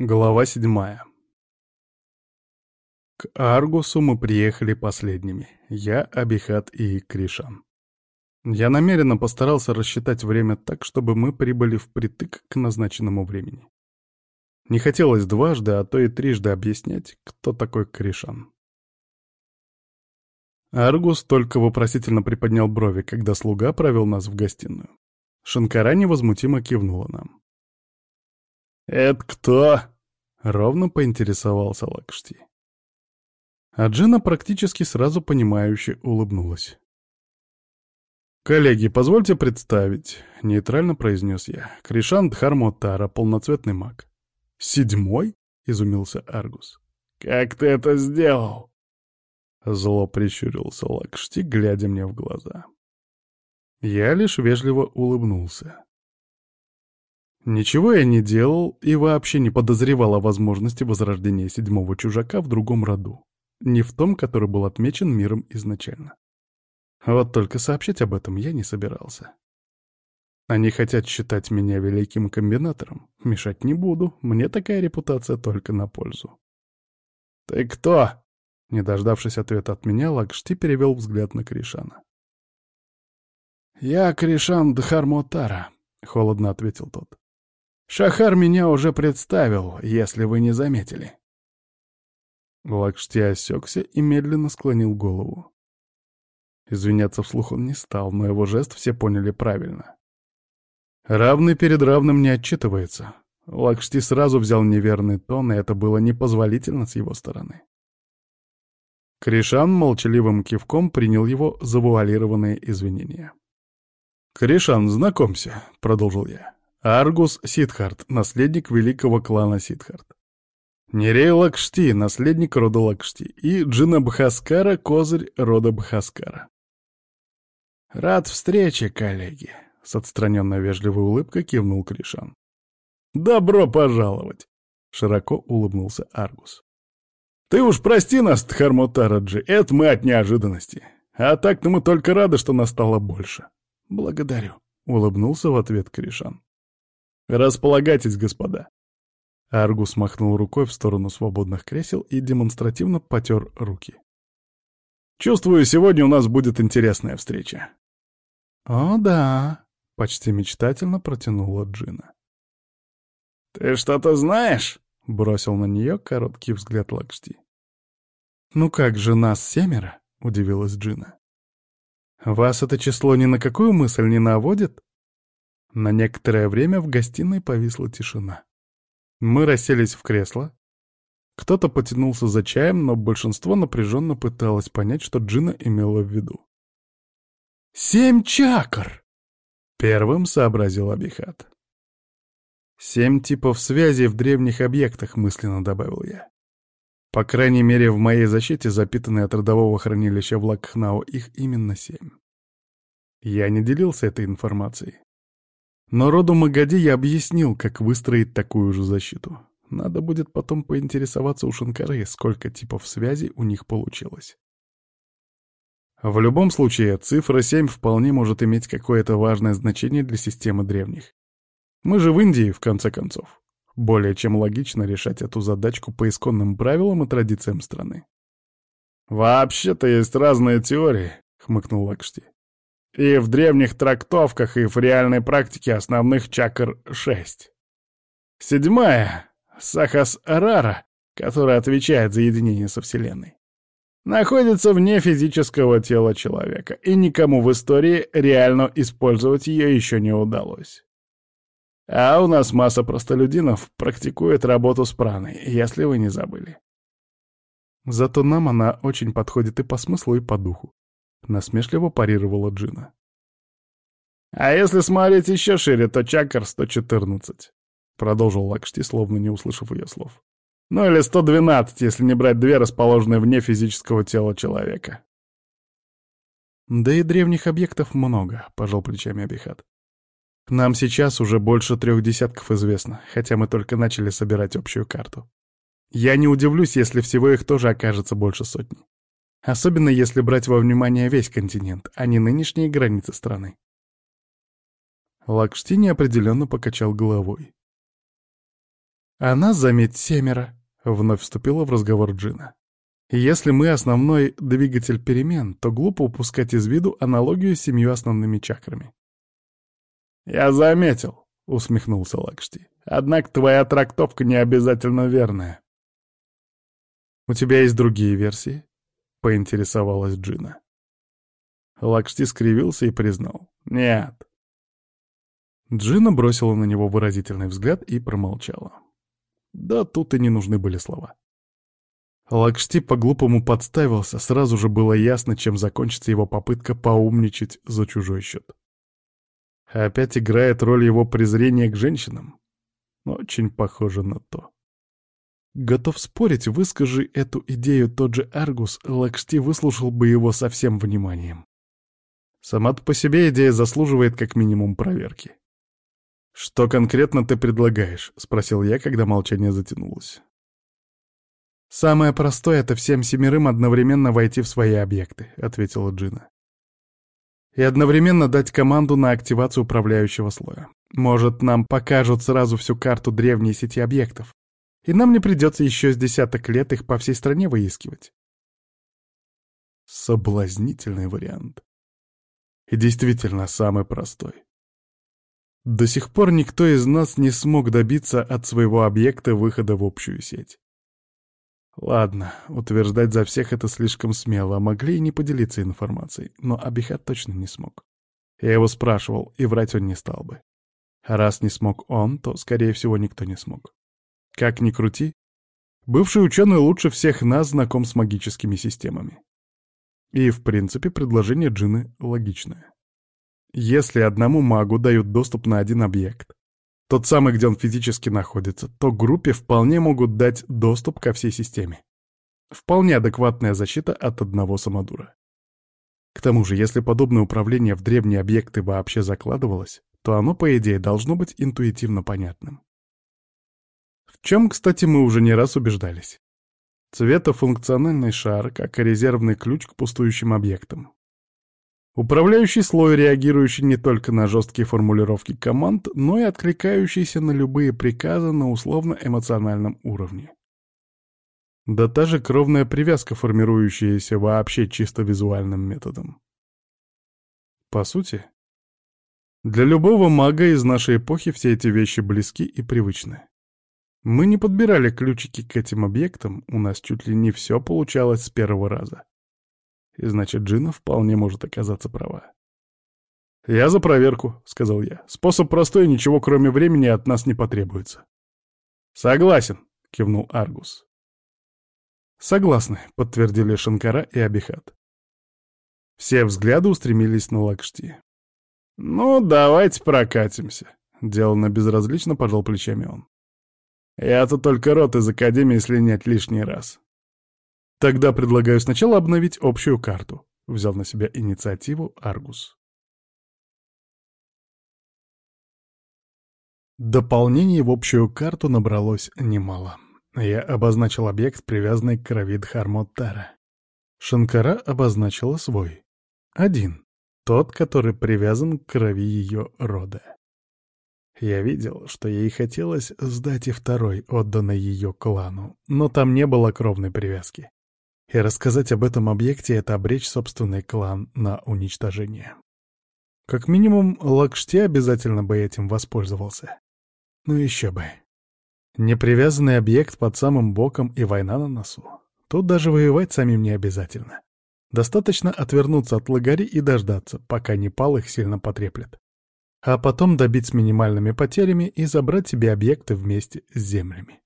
Глава седьмая. К Аргусу мы приехали последними. Я, Абихат и Кришан. Я намеренно постарался рассчитать время так, чтобы мы прибыли впритык к назначенному времени. Не хотелось дважды, а то и трижды объяснять, кто такой Кришан. Аргус только вопросительно приподнял брови, когда слуга провел нас в гостиную. Шанкара невозмутимо кивнула нам. «Это кто?» — ровно поинтересовался Лакшти. А Джина практически сразу понимающе улыбнулась. «Коллеги, позвольте представить», — нейтрально произнес я. «Кришан Дхармотара, полноцветный маг». «Седьмой?» — изумился Аргус. «Как ты это сделал?» Зло прищурился Лакшти, глядя мне в глаза. Я лишь вежливо улыбнулся. Ничего я не делал и вообще не подозревал о возможности возрождения седьмого чужака в другом роду. Не в том, который был отмечен миром изначально. Вот только сообщить об этом я не собирался. Они хотят считать меня великим комбинатором. Мешать не буду, мне такая репутация только на пользу. «Ты кто?» Не дождавшись ответа от меня, Лакшти перевел взгляд на Кришана. «Я Кришан Дхармотара», — холодно ответил тот. Шахар меня уже представил, если вы не заметили. Лакшти осекся и медленно склонил голову. Извиняться вслух он не стал, но его жест все поняли правильно. Равный перед равным не отчитывается. Лакшти сразу взял неверный тон, и это было непозволительно с его стороны. Кришан молчаливым кивком принял его завуалированные извинения. «Кришан, знакомься», — продолжил я. Аргус Сидхарт, наследник великого клана Сидхарт. Нерей Лакшти, наследник рода Лакшти. И Джина Бхаскара, козырь рода Бхаскара. «Рад встрече, коллеги», — с отстраненной вежливой улыбкой кивнул Кришан. «Добро пожаловать!» — широко улыбнулся Аргус. «Ты уж прости нас, Тхармотараджи, это мы от неожиданности. А так-то мы только рады, что нас больше». «Благодарю», — улыбнулся в ответ Кришан. «Располагайтесь, господа». Аргус махнул рукой в сторону свободных кресел и демонстративно потер руки. «Чувствую, сегодня у нас будет интересная встреча». «О, да», — почти мечтательно протянула Джина. «Ты что-то знаешь?» — бросил на нее короткий взгляд Лакшти. «Ну как же нас семеро?» — удивилась Джина. «Вас это число ни на какую мысль не наводит?» На некоторое время в гостиной повисла тишина. Мы расселись в кресло. Кто-то потянулся за чаем, но большинство напряженно пыталось понять, что Джина имела в виду. «Семь чакр!» — первым сообразил Абихат. «Семь типов связи в древних объектах», — мысленно добавил я. По крайней мере, в моей защите, запитанной от родового хранилища в Лакхнау, их именно семь. Я не делился этой информацией. Но роду Магади я объяснил, как выстроить такую же защиту. Надо будет потом поинтересоваться у Шанкары, сколько типов связи у них получилось. В любом случае, цифра 7 вполне может иметь какое-то важное значение для системы древних. Мы же в Индии, в конце концов. Более чем логично решать эту задачку по исконным правилам и традициям страны. «Вообще-то есть разные теории», — хмыкнул Лакшти. И в древних трактовках, и в реальной практике основных чакр шесть. Седьмая — Сахас-Арара, которая отвечает за единение со Вселенной. Находится вне физического тела человека, и никому в истории реально использовать ее еще не удалось. А у нас масса простолюдинов практикует работу с праной, если вы не забыли. Зато нам она очень подходит и по смыслу, и по духу. — насмешливо парировала Джина. «А если смотреть еще шире, то Чакр 114», — продолжил Лакшти, словно не услышав ее слов. «Ну или 112, если не брать две, расположенные вне физического тела человека». «Да и древних объектов много», — пожал плечами Абихат. «Нам сейчас уже больше трех десятков известно, хотя мы только начали собирать общую карту. Я не удивлюсь, если всего их тоже окажется больше сотни. Особенно если брать во внимание весь континент, а не нынешние границы страны. Лакшти неопределенно покачал головой. А нас, заметь, семеро, — вновь вступила в разговор Джина. Если мы основной двигатель перемен, то глупо упускать из виду аналогию с семью основными чакрами. «Я заметил», — усмехнулся Лакшти. «Однако твоя трактовка не обязательно верная». «У тебя есть другие версии?» — поинтересовалась Джина. Лакшти скривился и признал. «Нет». Джина бросила на него выразительный взгляд и промолчала. Да тут и не нужны были слова. Лакшти по-глупому подставился, сразу же было ясно, чем закончится его попытка поумничать за чужой счет. Опять играет роль его презрения к женщинам? Очень похоже на то. Готов спорить, выскажи эту идею тот же Аргус, Лакшти выслушал бы его со всем вниманием. сама по себе идея заслуживает как минимум проверки. «Что конкретно ты предлагаешь?» — спросил я, когда молчание затянулось. «Самое простое — это всем семерым одновременно войти в свои объекты», — ответила Джина. «И одновременно дать команду на активацию управляющего слоя. Может, нам покажут сразу всю карту древней сети объектов, и нам не придется еще с десяток лет их по всей стране выискивать». Соблазнительный вариант. И действительно самый простой. До сих пор никто из нас не смог добиться от своего объекта выхода в общую сеть. Ладно, утверждать за всех это слишком смело, могли и не поделиться информацией, но Абихат точно не смог. Я его спрашивал, и врать он не стал бы. Раз не смог он, то, скорее всего, никто не смог. Как ни крути, бывший ученый лучше всех нас знаком с магическими системами. И, в принципе, предложение Джины логичное. Если одному магу дают доступ на один объект, тот самый, где он физически находится, то группе вполне могут дать доступ ко всей системе. Вполне адекватная защита от одного самодура. К тому же, если подобное управление в древние объекты вообще закладывалось, то оно, по идее, должно быть интуитивно понятным. Чем, кстати, мы уже не раз убеждались. Цветофункциональный шар, как и резервный ключ к пустующим объектам. Управляющий слой, реагирующий не только на жесткие формулировки команд, но и откликающийся на любые приказы на условно-эмоциональном уровне. Да та же кровная привязка, формирующаяся вообще чисто визуальным методом. По сути, для любого мага из нашей эпохи все эти вещи близки и привычны. Мы не подбирали ключики к этим объектам, у нас чуть ли не все получалось с первого раза. И значит, Джина вполне может оказаться права. «Я за проверку», — сказал я. «Способ простой, ничего кроме времени от нас не потребуется». «Согласен», — кивнул Аргус. «Согласны», — подтвердили Шанкара и Абихат. Все взгляды устремились на Лакшти. «Ну, давайте прокатимся», — деланно безразлично пожал плечами он. «Я-то только рот из Академии слинять лишний раз. Тогда предлагаю сначала обновить общую карту. Взял на себя инициативу Аргус. Дополнений в общую карту набралось немало. Я обозначил объект, привязанный к крови Дхармоттара. Шанкара обозначила свой. Один. Тот, который привязан к крови ее рода. Я видел, что ей хотелось сдать и второй, отданный ее клану, но там не было кровной привязки. И рассказать об этом объекте — это обречь собственный клан на уничтожение. Как минимум, Лакшти обязательно бы этим воспользовался. Ну еще бы. Непривязанный объект под самым боком и война на носу. Тут даже воевать самим не обязательно. Достаточно отвернуться от лагари и дождаться, пока Непал их сильно потреплет. А потом добить с минимальными потерями и забрать себе объекты вместе с землями.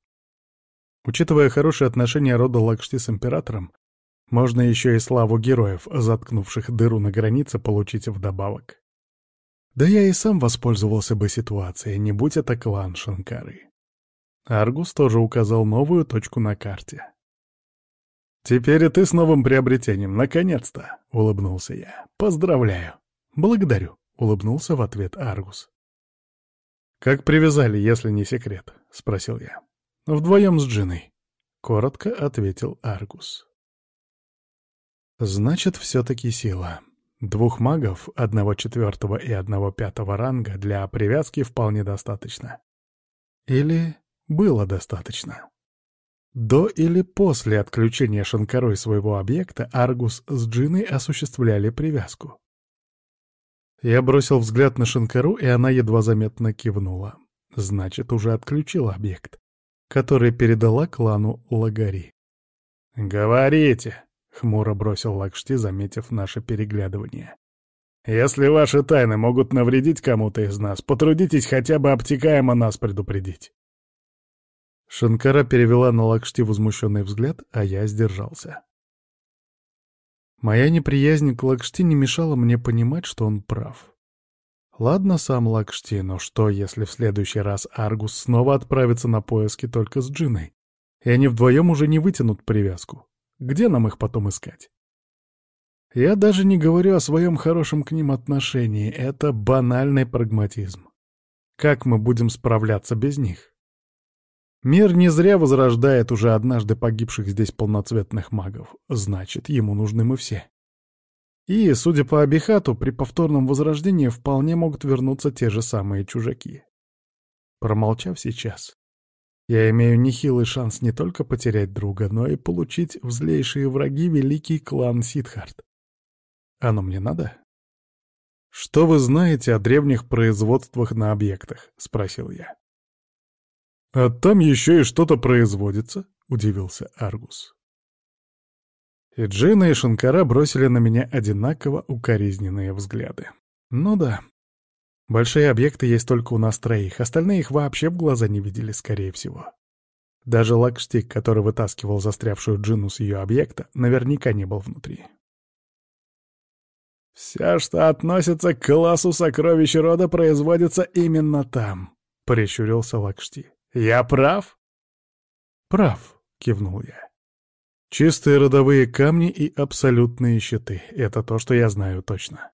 Учитывая хорошие отношения рода Лакшти с императором, можно еще и славу героев, заткнувших дыру на границе, получить вдобавок. Да я и сам воспользовался бы ситуацией, не будь это клан Шанкары. Аргус тоже указал новую точку на карте. «Теперь и ты с новым приобретением, наконец-то!» — улыбнулся я. «Поздравляю!» «Благодарю!» — улыбнулся в ответ Аргус. «Как привязали, если не секрет?» — спросил я. «Вдвоем с Джиной», — коротко ответил Аргус. «Значит, все-таки сила. Двух магов, одного четвертого и одного пятого ранга, для привязки вполне достаточно. Или было достаточно. До или после отключения Шанкарой своего объекта Аргус с Джиной осуществляли привязку. Я бросил взгляд на Шанкару, и она едва заметно кивнула. Значит, уже отключила объект, который передала клану Лагари. «Говорите!» — хмуро бросил Лакшти, заметив наше переглядывание. «Если ваши тайны могут навредить кому-то из нас, потрудитесь хотя бы обтекаемо нас предупредить». Шанкара перевела на Лакшти возмущенный взгляд, а я сдержался. Моя неприязнь к Лакшти не мешала мне понимать, что он прав. Ладно сам Лакшти, но что, если в следующий раз Аргус снова отправится на поиски только с Джиной, и они вдвоем уже не вытянут привязку? Где нам их потом искать? Я даже не говорю о своем хорошем к ним отношении, это банальный прагматизм. Как мы будем справляться без них? Мир не зря возрождает уже однажды погибших здесь полноцветных магов. Значит, ему нужны мы все. И, судя по Абихату, при повторном возрождении вполне могут вернуться те же самые чужаки. Промолчав сейчас, я имею нехилый шанс не только потерять друга, но и получить в злейшие враги великий клан Сидхарт. Оно мне надо? «Что вы знаете о древних производствах на объектах?» — спросил я. «А там еще и что-то производится», — удивился Аргус. И Джина, и Шанкара бросили на меня одинаково укоризненные взгляды. Ну да, большие объекты есть только у нас троих, остальные их вообще в глаза не видели, скорее всего. Даже Лакштик, который вытаскивал застрявшую Джину с ее объекта, наверняка не был внутри. «Все, что относится к классу сокровищ рода, производится именно там», — прищурился Лакшти. Я прав? Прав, кивнул я. Чистые родовые камни и абсолютные щиты — это то, что я знаю точно.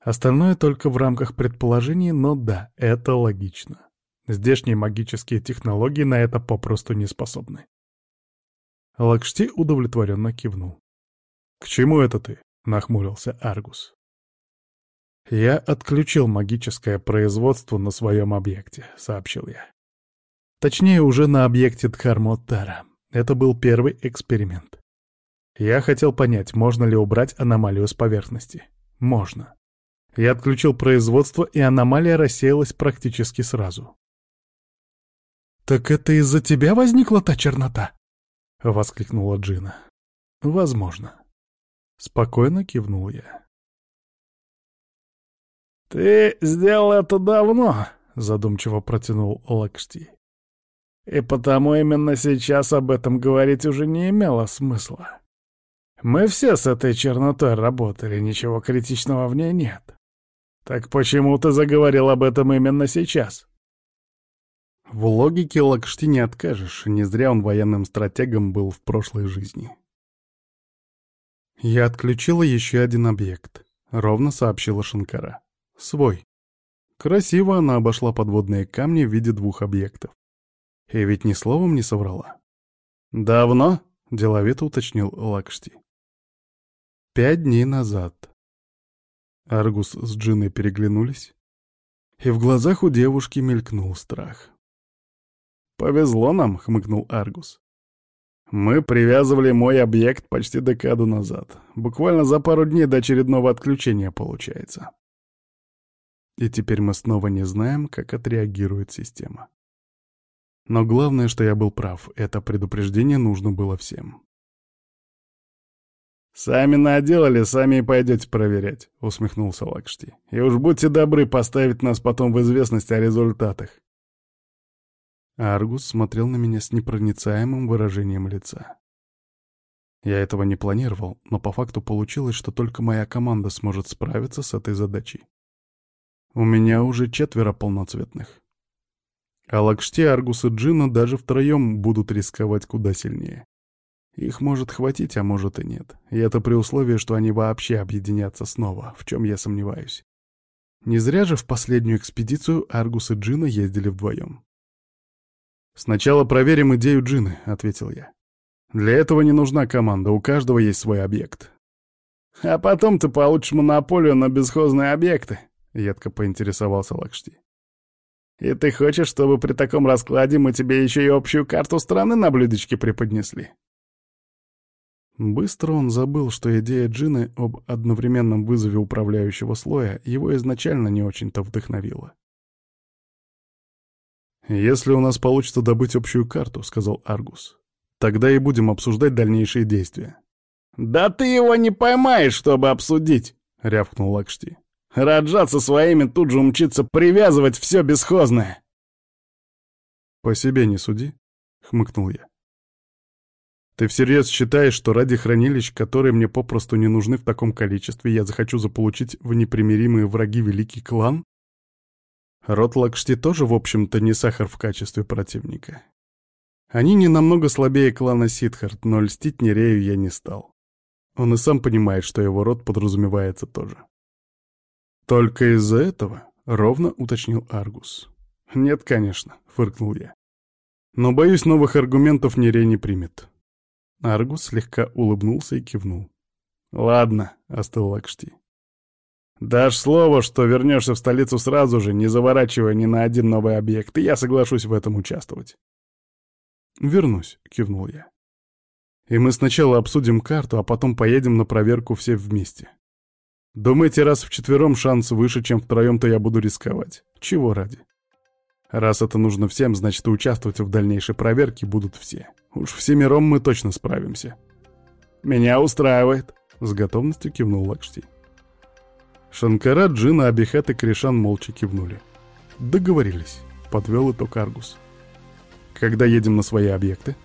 Остальное только в рамках предположений, но да, это логично. Здешние магические технологии на это попросту не способны. Лакшти удовлетворенно кивнул. «К чему это ты?» — нахмурился Аргус. «Я отключил магическое производство на своем объекте», — сообщил я. Точнее, уже на объекте Дхармоттара. Это был первый эксперимент. Я хотел понять, можно ли убрать аномалию с поверхности. Можно. Я отключил производство, и аномалия рассеялась практически сразу. «Так это из-за тебя возникла та чернота?» — воскликнула Джина. «Возможно». Спокойно кивнул я. «Ты сделал это давно», — задумчиво протянул Лакшти. И потому именно сейчас об этом говорить уже не имело смысла. Мы все с этой чернотой работали, ничего критичного в ней нет. Так почему ты заговорил об этом именно сейчас? В логике Лакшти не откажешь, не зря он военным стратегом был в прошлой жизни. Я отключила еще один объект, ровно сообщила Шанкара. Свой. Красиво она обошла подводные камни в виде двух объектов. И ведь ни словом не соврала. «Давно?» — деловито уточнил Лакшти. «Пять дней назад». Аргус с Джиной переглянулись, и в глазах у девушки мелькнул страх. «Повезло нам», — хмыкнул Аргус. «Мы привязывали мой объект почти декаду назад. Буквально за пару дней до очередного отключения получается. И теперь мы снова не знаем, как отреагирует система. Но главное, что я был прав, это предупреждение нужно было всем. «Сами наделали, сами и пойдете проверять», — усмехнулся Лакшти. «И уж будьте добры поставить нас потом в известность о результатах». Аргус смотрел на меня с непроницаемым выражением лица. Я этого не планировал, но по факту получилось, что только моя команда сможет справиться с этой задачей. У меня уже четверо полноцветных. А Лакшти, Аргус и Джина даже втроем будут рисковать куда сильнее. Их может хватить, а может и нет. И это при условии, что они вообще объединятся снова, в чем я сомневаюсь. Не зря же в последнюю экспедицию Аргус и Джина ездили вдвоем. «Сначала проверим идею Джины», — ответил я. «Для этого не нужна команда, у каждого есть свой объект». «А потом ты получишь монополию на бесхозные объекты», — едко поинтересовался Лакшти. И ты хочешь, чтобы при таком раскладе мы тебе еще и общую карту страны на блюдечке преподнесли?» Быстро он забыл, что идея Джины об одновременном вызове управляющего слоя его изначально не очень-то вдохновила. «Если у нас получится добыть общую карту», — сказал Аргус, — «тогда и будем обсуждать дальнейшие действия». «Да ты его не поймаешь, чтобы обсудить!» — рявкнул Лакшти. «Раджат со своими тут же умчится привязывать все бесхозное!» «По себе не суди», — хмыкнул я. «Ты всерьез считаешь, что ради хранилищ, которые мне попросту не нужны в таком количестве, я захочу заполучить в непримиримые враги великий клан?» Род Лакшти тоже, в общем-то, не сахар в качестве противника. Они не намного слабее клана Сидхарт, но льстить Нерею я не стал. Он и сам понимает, что его род подразумевается тоже. «Только из-за этого?» — ровно уточнил Аргус. «Нет, конечно», — фыркнул я. «Но, боюсь, новых аргументов Нерей не примет». Аргус слегка улыбнулся и кивнул. «Ладно», — остыл Лакшти. «Дашь слово, что вернешься в столицу сразу же, не заворачивая ни на один новый объект, и я соглашусь в этом участвовать». «Вернусь», — кивнул я. И мы сначала обсудим карту, а потом поедем на проверку все вместе. Думаете, раз вчетвером шанс выше, чем втроем, то я буду рисковать? Чего ради? Раз это нужно всем, значит и участвовать в дальнейшей проверке будут все. Уж всемиром мы точно справимся. «Меня устраивает», — с готовностью кивнул Лакшти. Шанкара, Джина, Абихат и Кришан молча кивнули. «Договорились», — подвел итог Аргус. «Когда едем на свои объекты?»